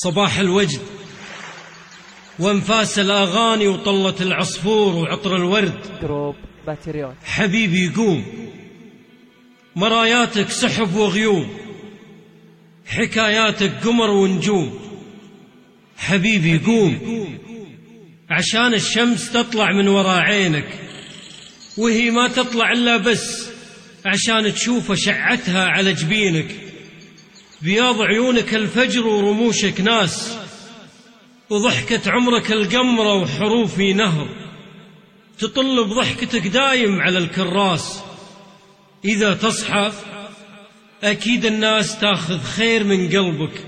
صباح الوجد. وانفاس الأغاني وطلة العصفور وعطر الورد. حبيبي قوم مراياتك سحب وغيوم. حكاياتك قمر ونجوم. حبيبي قوم عشان الشمس تطلع من وراء عينك. وهي ما تطلع إلا بس عشان تشوف شعتها على جبينك. بياض عيونك الفجر ورموشك ناس وضحكة عمرك القمرة وحروفي نهر. تطل بضحكتك دايم على الكراس. إذا تصحى أكيد الناس تاخذ خير من قلبك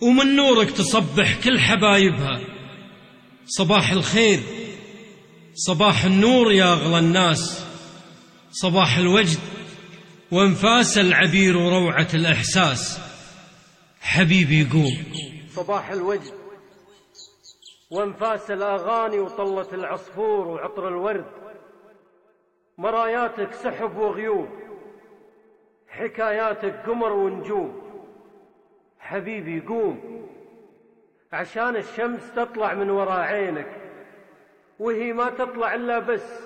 ومن نورك تصبح كل حبايبها. صباح الخير صباح النور يا أغلى الناس. صباح الوجد وانفاس العبير وروعة الإحساس. حبيبي قوم صباح الوجد. وانفاس الأغاني وطلة العصفور وعطر الورد. مراياتك سحب وغيوم حكاياتك قمر ونجوم. حبيبي قوم. عشان الشمس تطلع من وراء عينك. وهي ما تطلع إلا بس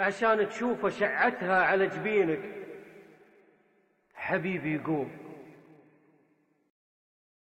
عشان تشوف شعتها على جبينك. حبيبي قوم.